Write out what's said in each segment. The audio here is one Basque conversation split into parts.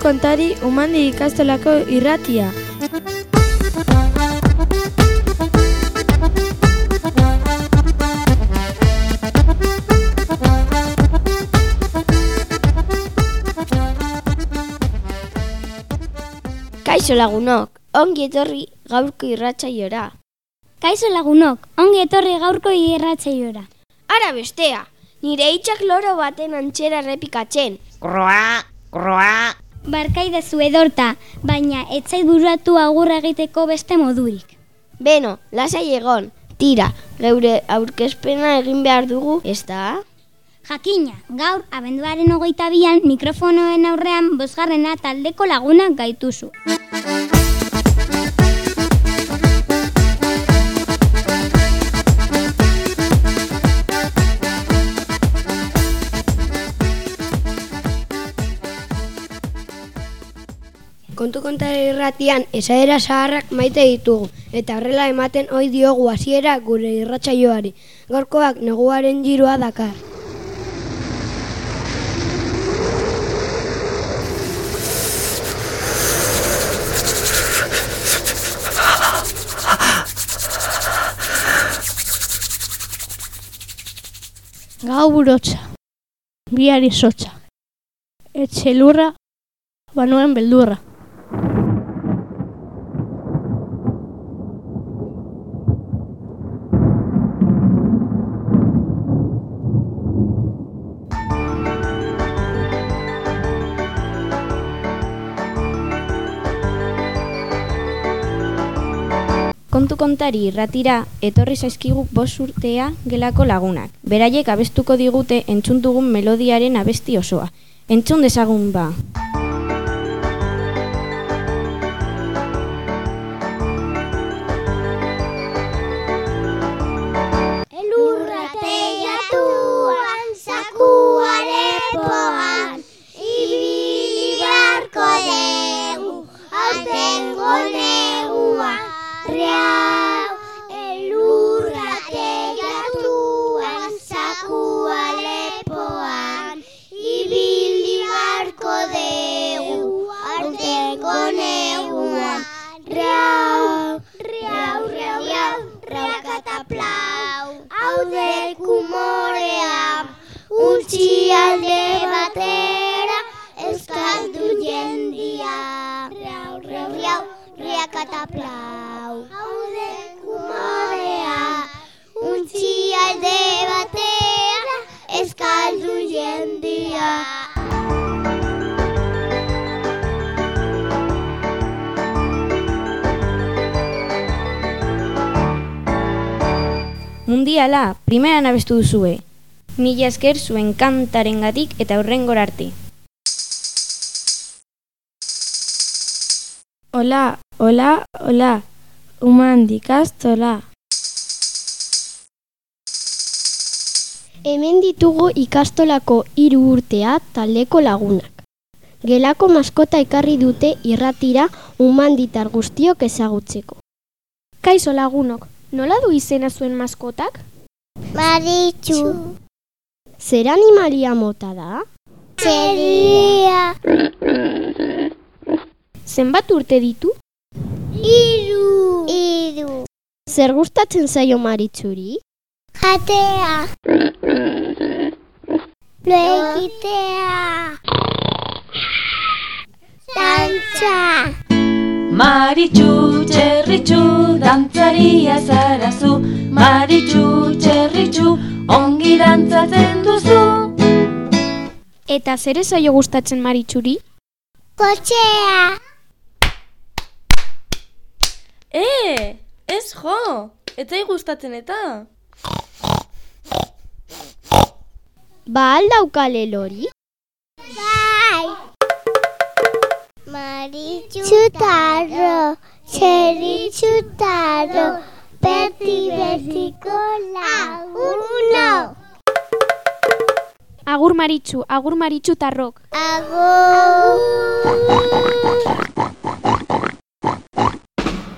Kontari umandi ikastolako irratia. Kaixo lagunok, ongi etorri gaurko irratsaiora. Kaixo lagunok, ongi etorri gaurko irratsaiora. Ara bestea, nire hitzak loro baten antxera repikatzen. Kroa, kroa. Barkaide zu edorta, baina etzait buratu agurra egiteko beste modurik. Beno, lasai egon, tira, geure aurkezpena egin behar dugu, ez da? Jakina, gaur abenduaren hogeita bian mikrofonoen aurrean bosgarrena taldeko lagunak gaituzu. Kontu kontari irratian esaera zaharrak maite ditugu eta horrela ematen ohi diogu hasiera gure irratsaioari. Gaurkoak neguaren giroa dakar. Gau burotza, biari sotza, etxe lurra, banuen beldurra. Kontari irratira etorri zaizkigu bost urtea gelako lagunak. Beraiek abestuko digute entzun dugun melodiaren abesti osoa. Entzun dezagun ba. Elurra teiatuan, zakua Mundiala, primeran abestu duzue. Mila esker zuen kantaren gatik eta hurrengor arte. Hola, hola, hola, umandi ikastola. Hemen ditugu ikastolako hiru urtea taldeko lagunak. Gelako maskota ekarri dute irratira umanditar guztiok ezagutzeko. Kaixo lagunok, nola du izena zuen maskotak? Maritxu. Zer animalia mota da? Txeria. Zenbat urte ditu? Iru. Iru. Zer gustatzen zaio maritzuri? Jatea. Lo egitea. Dantza. Maritxu, txerritxu, dantzaria zarazu Maritxu, txerritxu, ongi dantzatzen duzu Eta zer zaio gustatzen maritxuri? Kotxea. E, ez jo, etzai gustatzen eta. Ba aldaukale lori? Bai. Maritxutarro, txeritxutarro, beti betiko laguno. Agur maritxu, agur maritxu tarrok. Agur.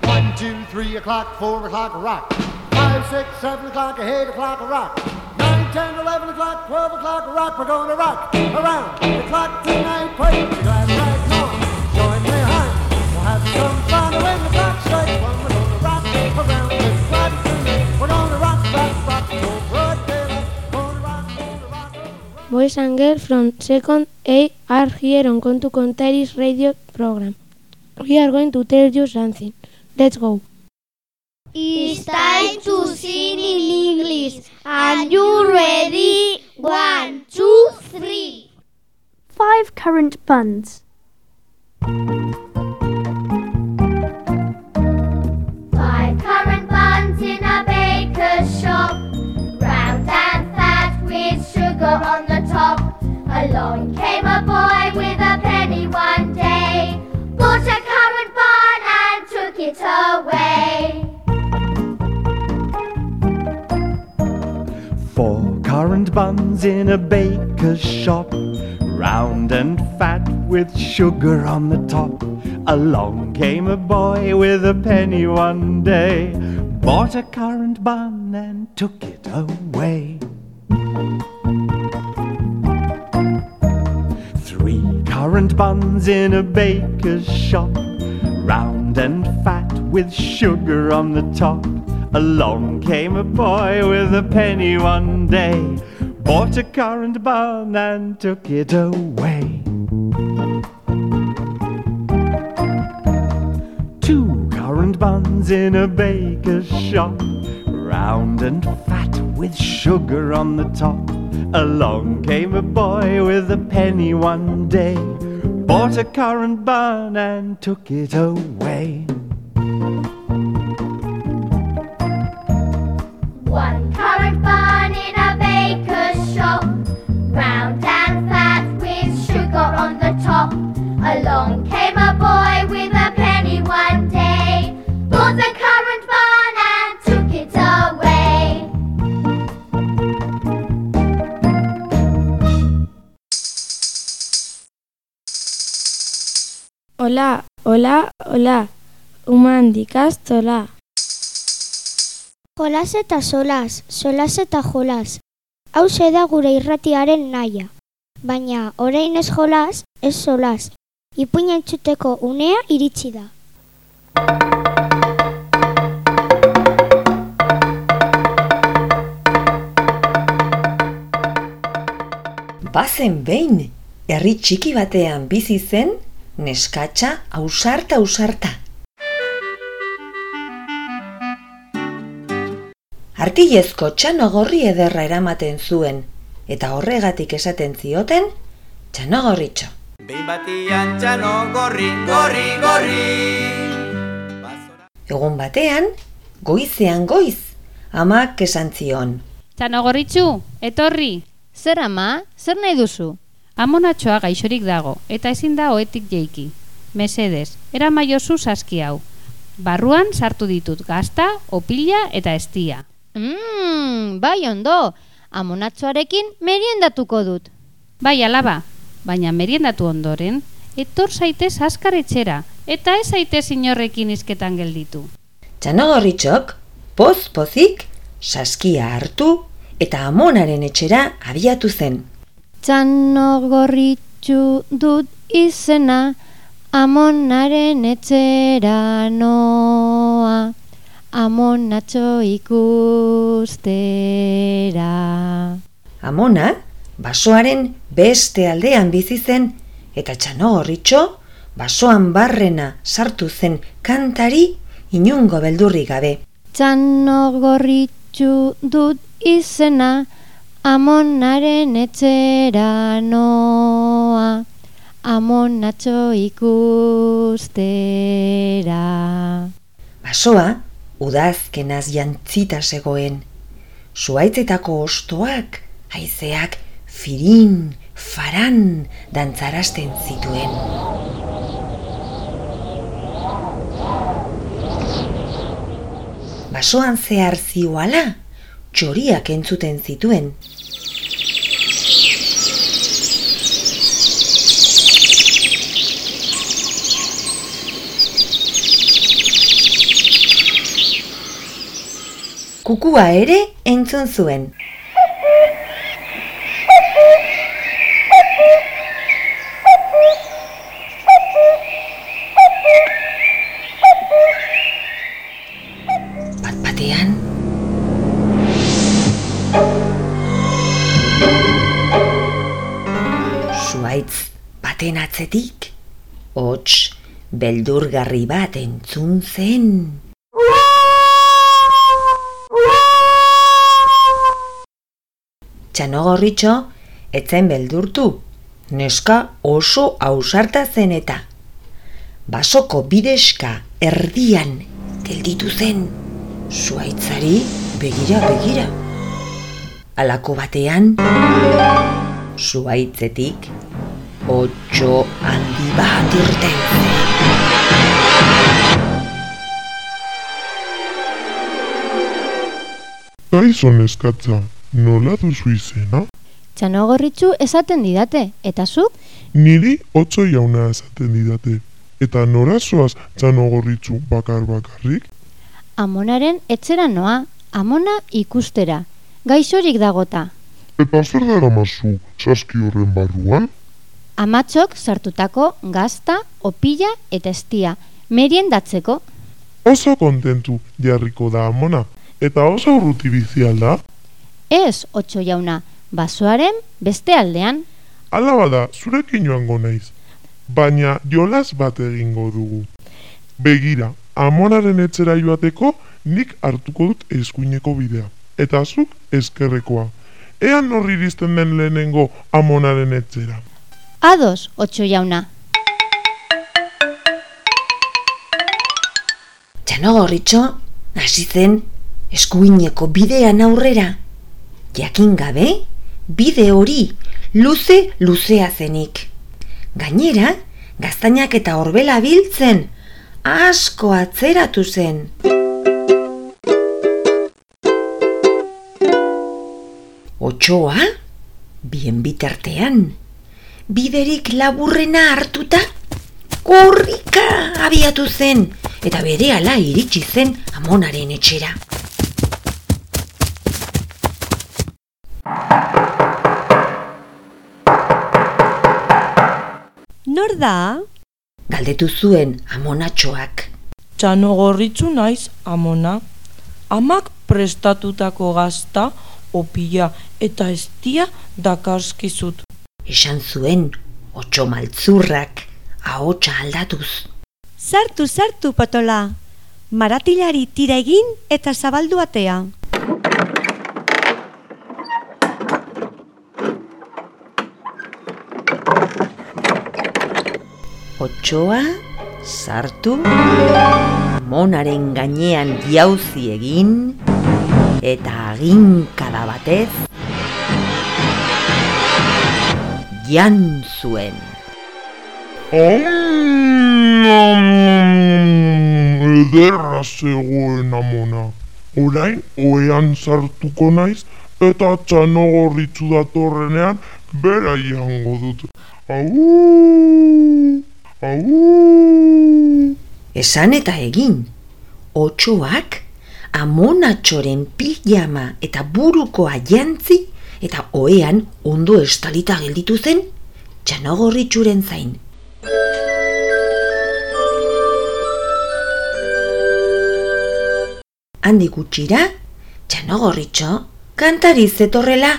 One, two, three o'clock, four o'clock, rock. Five, six, seven o'clock, eight o'clock, rock. Nine, ten, eleven o'clock, twelve o'clock, rock. We're gonna rock around the clock tonight. Glass right Boys and girls from second A are here on Contu Contaris radio program. We are going to tell you something. Let's go. It's time to sing in English. Are you ready? One, two, three. Five currant buns. In a baker's shop, round and fat with sugar on the top. Along came a boy with a penny one day, bought a currant bun and took it away. Three currant buns in a baker's shop, round and fat with sugar on the top. Along came a boy with a penny one day, bought a currant bun and took it away. Two currant buns in a baker's shop, round and fat with sugar on the top. Along came a boy with a penny one day, bought a currant bun and took it away. Hola, hola, hola. Uman dikastola. Jolas eta solas, solas eta jolas. Hau da gure irratiaren naia. Baina orain ez jolas, ez solas. Ipuina entzuteko unea iritsi da. Bazen behin, herri txiki batean bizi zen, neskatxa ausarta ausarta. Artilezko txanogorri ederra eramaten zuen, eta horregatik esaten zioten, txanogorritxo. Behin batian txano gorri, gorri, gorri. Egun batean, goizean goiz, amak esan zion. Txanogorritxu, etorri. Zer ama, zer nahi duzu? Amonatxoa gaixorik dago, eta ezin da oetik jeiki. Mesedez, era maiozu saski hau. Barruan sartu ditut gazta, opila eta estia. Mmm, bai ondo, amonatxoarekin meriendatuko dut. Bai alaba, baina meriendatu ondoren, etor zaitez azkar etxera, eta ez zaitez inorrekin izketan gelditu. Txanogorritxok, poz-pozik, saskia hartu eta amonaren etxera abiatu zen. Txanogorritxu dut izena, amonaren etxera noa, amonatxo ikustera. Amona, basoaren beste aldean bizi zen eta txanogorritxo basoan barrena sartu zen kantari inungo beldurri gabe. Txanogorritxu dut izena, amonaren etxera noa, amonatxo ikustera. Basoa, udazkenaz jantzita zegoen. Zuaitzetako ostoak, haizeak, firin, faran, dantzarazten zituen. Basoan zehar zioala, txoriak entzuten zituen. Kukua ere entzun zuen. Baten atzetik, hots beldurgarri bat entzun zen. Txanogorritxo, etzen beldurtu, neska oso ausarta zen eta. Basoko bideska erdian gelditu zen, zuaitzari begira begira. Alako batean, zuaitzetik, otxo handi bat irten. Kaixo neskatza, nola duzu izena? Txanogorritxu esaten didate, eta zuk? Niri otso jauna esaten didate. Eta nora zoaz txanogorritxu bakar bakarrik? Amonaren etzera noa, amona ikustera. Gaixorik dagota. Eta zer dara mazu saski horren barruan? Amatxok sartutako gazta, opila eta estia, meriendatzeko. Oso kontentu jarriko da amona. Eta oso urruti bizi alda? Ez, otxo jauna, basoaren beste aldean. Ala bada, zurekin joango naiz. Baina jolas bat egingo dugu. Begira, amonaren etxera joateko nik hartuko dut eskuineko bidea. Eta zuk eskerrekoa. Ean horri iristen den lehenengo amonaren etxera. Ados, otxo jauna. Txanogorritxo, hasi zen eskuineko bidean aurrera. Jakin gabe, bide hori luze luzea zenik. Gainera, gaztainak eta horbela biltzen, asko atzeratu zen. Otsoa, bien bitartean, biderik laburrena hartuta, korrika abiatu zen, eta berehala iritsi zen amonaren etxera. Nor da? Galdetu zuen amonatxoak. Txano gorritzu naiz, amona. Amak prestatutako gazta, opila eta estia dakarskizut. Esan zuen, otxo maltzurrak, ahotsa aldatuz. Sartu, sartu, potola. Maratilari tira egin eta zabaldu atea. Otsoa, sartu, monaren gainean jauzi egin, eta aginkada batez, jan zuen. Ederra zegoen amona. Orain, oean sartuko naiz, eta txanogorritzu datorrenean, bera jango dut. Au! Au! Esan eta egin, otsoak amonatxoren pijama eta burukoa jantzi eta oean ondo estalita gelditu zen txanogorritxuren zain. Handi gutxira, txanogorritxo kantari zetorrela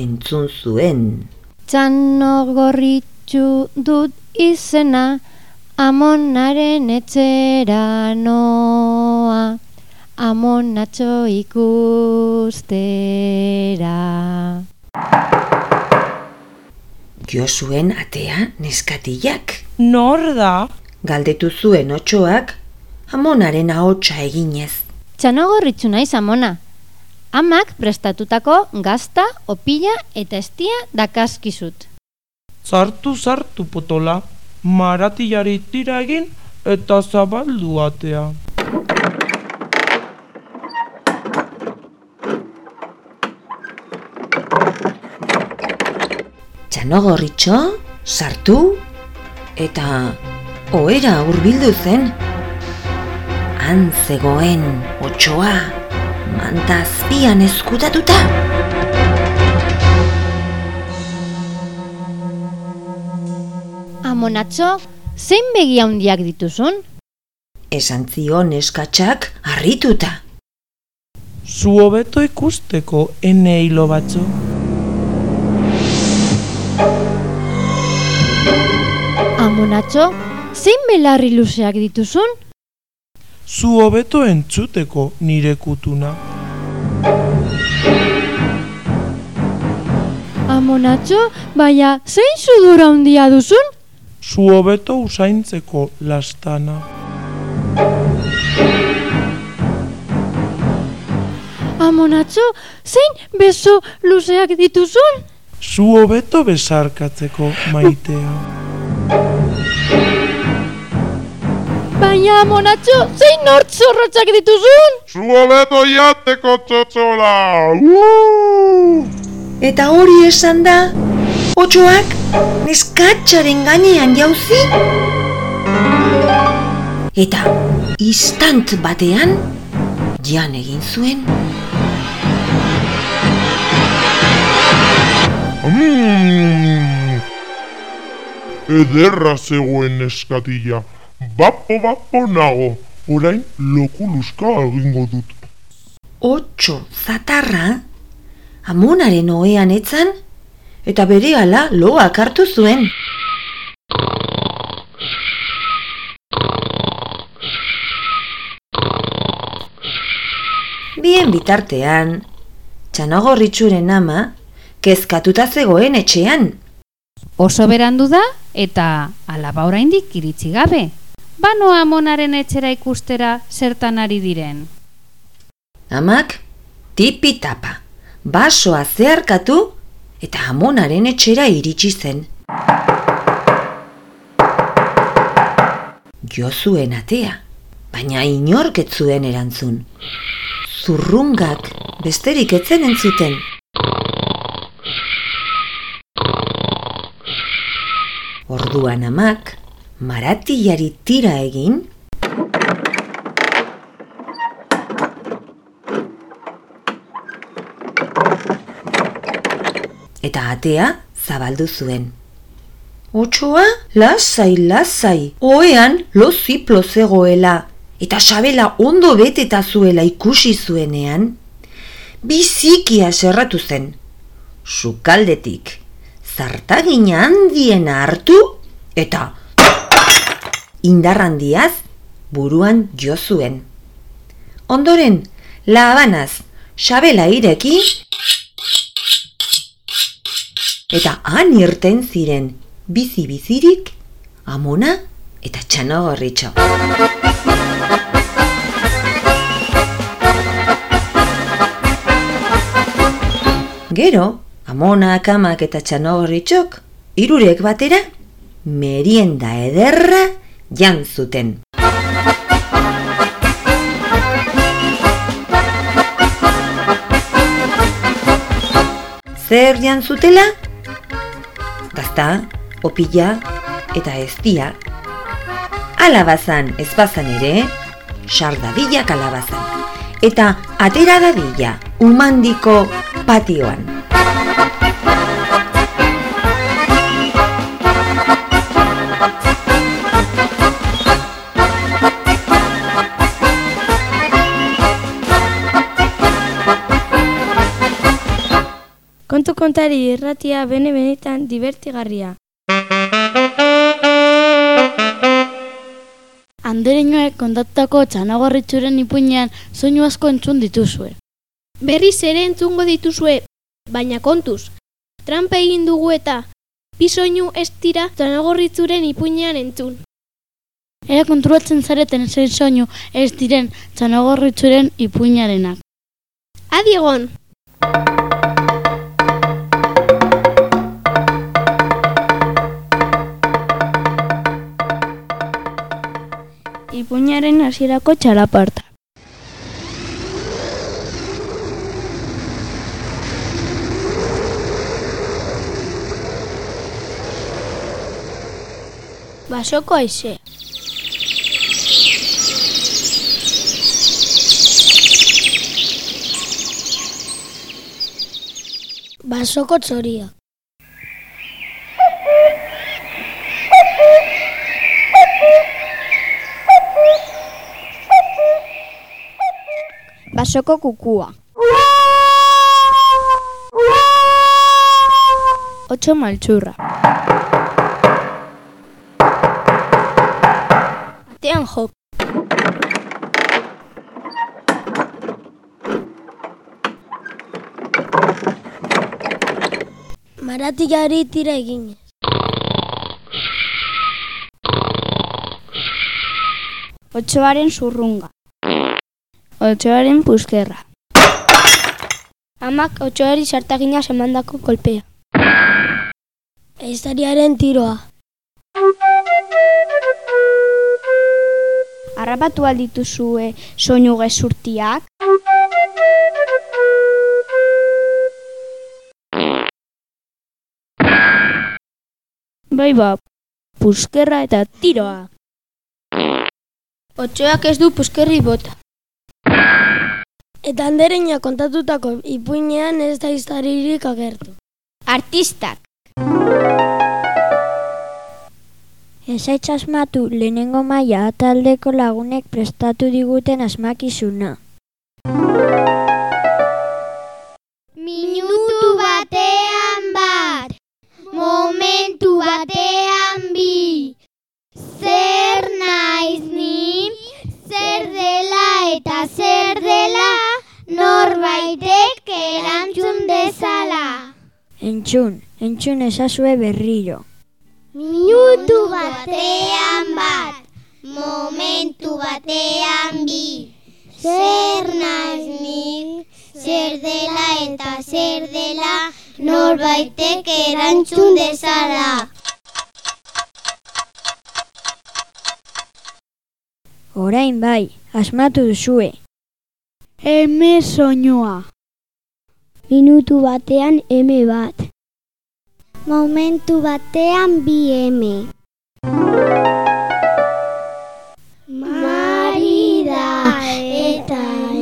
entzun zuen. Txanogorritxu dut izena, amonaren etxera noa, amonatxo ikustera. Jo zuen atea neskatilak. Nor da? Galdetu zuen otsoak amonaren ahotsa eginez. Txanogorritxu naiz amona. Amak prestatutako gazta, opila eta estia dakaskizut. Zartu, zartu, potola. Maratilari tira egin eta zabaldu atea. Txanogorritxo, sartu, eta oera hurbildu zen. Han zegoen otsoa, manta azpian eskutatuta. Amonatxo, zein begi handiak dituzun? Esan zion eskatxak harrituta. Zu hobeto ikusteko ene hilo batzu. Amonatxo, zein belarri luzeak dituzun? Zu hobeto entzuteko nire kutuna. Amonatxo, baina zein sudura handia duzun? Zu hobeto usaintzeko lastana. Amonatxo, zein beso luzeak dituzun? Zu hobeto besarkatzeko maitea. Baina amonatxo, zein nort zorrotzak dituzun? Zu hobeto jateko txotxola! Uh! Eta hori esan da, otxoak neskatxaren gainean jauzi? Eta istant batean, jan egin zuen. Mm. Ederra zegoen neskatila. Bapo bapo nago, orain lokuluska egingo dut. Otxo zatarra, amonaren ohean etzan, eta berehala loak hartu zuen. Bien bitartean, txanagorritxuren ama, kezkatuta zegoen etxean. Oso berandu da eta alaba oraindik iritsi gabe. Banoa amonaren etxera ikustera zertan ari diren. Amak, tipi tapa, basoa zeharkatu eta amonaren etxera iritsi zen. Jo zuen atea, baina inork ez zuen erantzun. Zurrungak besterik etzen entzuten. Orduan amak, maratilari tira egin, eta atea zabaldu zuen. Otsoa, lasai, lasai, oean loziplo zegoela, eta sabela ondo beteta zuela ikusi zuenean, bizikia serratu zen. Sukaldetik, zartagina handiena hartu, eta indar handiaz buruan jo zuen. Ondoren, labanaz, sabela ireki, eta han irten ziren bizi-bizirik, amona eta txanogorritxo. Gero, amonak, amak eta txanogorritxok, irurek batera, merienda ederra jan zuten. Zer jan zutela? Gazta, opila eta eztia. Alabazan ez bazan ere, sardadilla kalabazan. Eta atera dadila umandiko patioan. Kontari irratia bene benetan divertigarria. Andereñoek kontatutako txanagorritxuren ipuinean soinu asko entzun dituzue. Berriz ere entzungo dituzue, baina kontuz. Trampa egin dugu eta bisoinu ez dira txanagorritzuren ipuinean entzun. Era konturatzen zareten zein soinu ez diren txanagorritxuren ipuinarenak. Adiegon! Ipuñaren hasierako txalaparta. Basoko aize. Basoko txoria. basoko kukua. Otxo maltsurra. Atean jok. Maratik ari tira egin. Otxoaren zurrunga. Otsoaren puskerra. Amak otsoari sartagina semandako kolpea. Eiztariaren tiroa. Arrapatu aldituzue soinu gezurtiak. Bai ba, puskerra eta tiroa. Otsoak ez du puskerri bota. Eta andereina kontatutako ipuinean ez da iztaririk agertu. Artistak. Ezaitz asmatu lehenengo maila taldeko lagunek prestatu diguten asmakizuna. Entzun, entzun ezazue berriro. Minutu batean bat, momentu batean bi, zer naiz ni, zer dela eta zer dela, norbaitek erantzun dezala. Orain bai, asmatu duzue. Eme soinua. Minutu batean eme bat. Momentu batean bi eme. Marida eta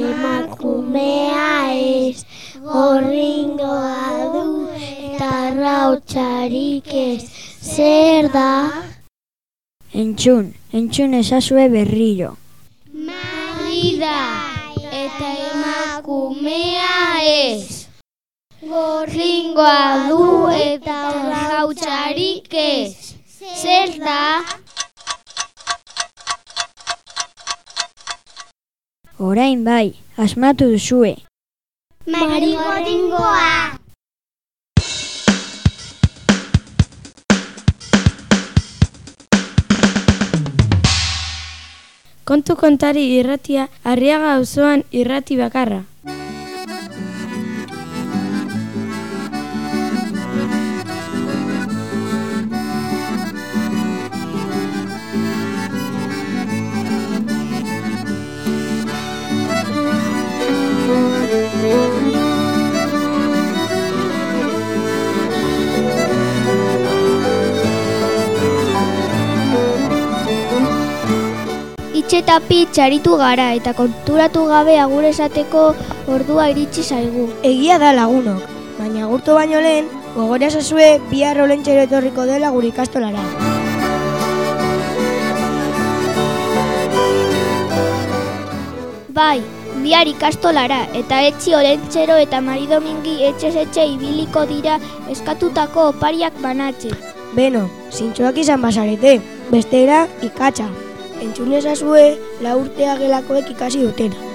emakumea ez, gorringoa du eta rautsarik ez, zer da? Entzun, entzun ezazue berriro. Marida eta emakumea ez, gorringoa du eta rautsarik ez, zer da? Orain bai, asmatu duzue. Marigorringoa. Kontu kontari irratia, arriaga auzoan irrati bakarra. Itxetapi txaritu gara eta konturatu gabe agur esateko ordua iritsi zaigu. Egia da lagunok, baina agurtu baino lehen, gogora zazue bihar olentxero etorriko dela gure ikastolara. Bai, bihar ikastolara eta etzi olentzero eta maridomingi etxez etxe ibiliko dira eskatutako opariak banatzen. Beno, zintxoak izan basarete, bestera ikatza. Entzun ezazue, la urtea gelakoek ikasi dutena.